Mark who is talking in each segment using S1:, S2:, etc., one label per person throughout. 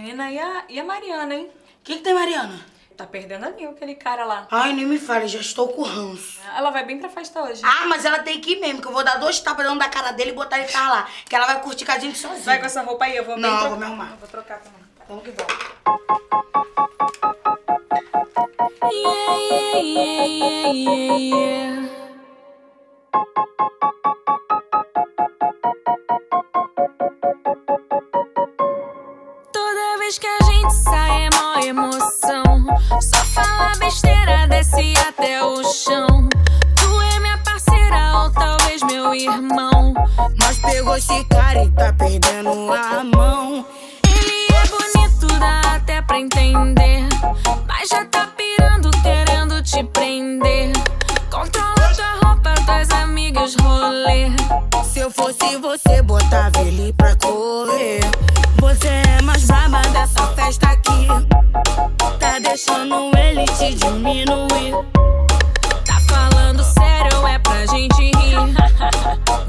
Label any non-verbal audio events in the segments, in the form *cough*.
S1: Menina, e a, e a Mariana, hein?
S2: O que, que tem, Mariana?
S1: Tá perdendo a mil, aquele cara lá.
S2: Ai, nem me fale, já estou com ranço.
S1: Ela vai bem pra festa hoje.
S2: Ah, mas ela tem que ir mesmo, que eu vou dar dois tapas dentro da cara dele e botar ele pra lá. Que ela vai curtir com a gente sozinha.
S1: Vai com essa roupa aí, eu vou
S2: Não, vou me arrumar.
S1: Eu Vou trocar também.
S2: Vamos que vamos.
S3: Yeah, yeah, yeah, yeah, yeah.
S2: Mas pegou esse cara e tá perdendo a mão.
S3: Ele é bonito, dá até pra entender. Mas já tá pirando, querendo te prender. Controla tua roupa, tuas amigas rolê.
S2: Se eu fosse você, botava ele pra correr. Você é mais braba dessa festa aqui. Tá deixando ele te diminuir.
S3: Tá falando sério, é pra gente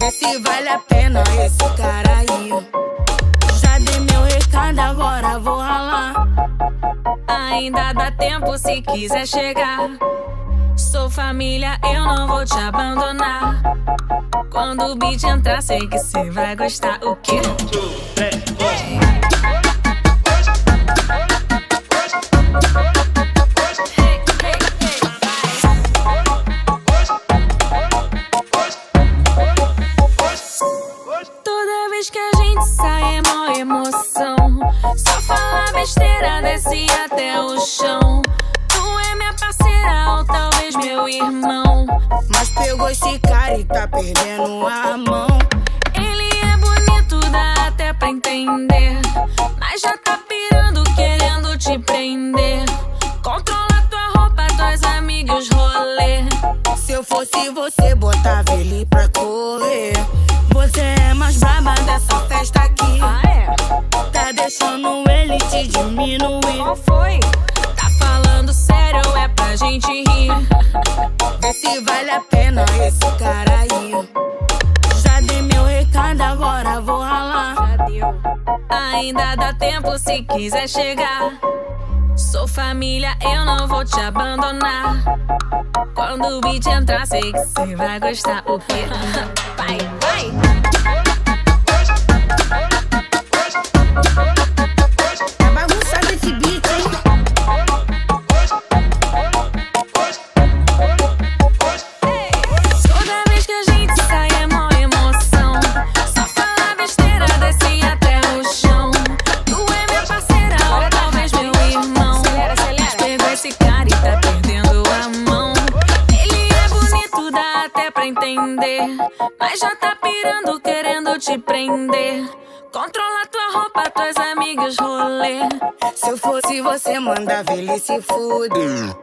S2: se vale a pena esse cara aí. Já dei meu recado, agora vou ralar.
S3: Ainda dá tempo se quiser chegar. Sou família, eu não vou te abandonar. Quando o beat entrar, sei que cê vai gostar. O quê? Hey, falar besteira, desce até o chão. Tu é minha parceira ou talvez meu irmão.
S2: Mas pegou esse cara e tá perdendo a mão.
S3: Ele é bonito, dá até pra entender. Mas já tá pirando, querendo te prender. Controla tua roupa, tuas amigas rolê.
S2: Se eu fosse você, botava ele pra correr. Você é mais braba dessa festa aqui.
S3: Ah, é?
S2: Tá deixando ele te diminuir.
S3: Qual foi? Tá falando sério, é pra gente rir.
S2: Vê se vale a pena esse cara aí. Já dei meu recado, agora vou ralar.
S3: Ainda dá tempo se quiser chegar. Sou família, eu não vou te abandonar. Quando o beat entrar, sei que cê vai gostar. O quê? *laughs* Vai, vai! Entender. Mas já tá pirando, querendo te prender. Controla tua roupa, tuas amigas rolê.
S2: Se eu fosse você, mandava ele se fuder.